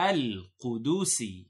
القدوسي.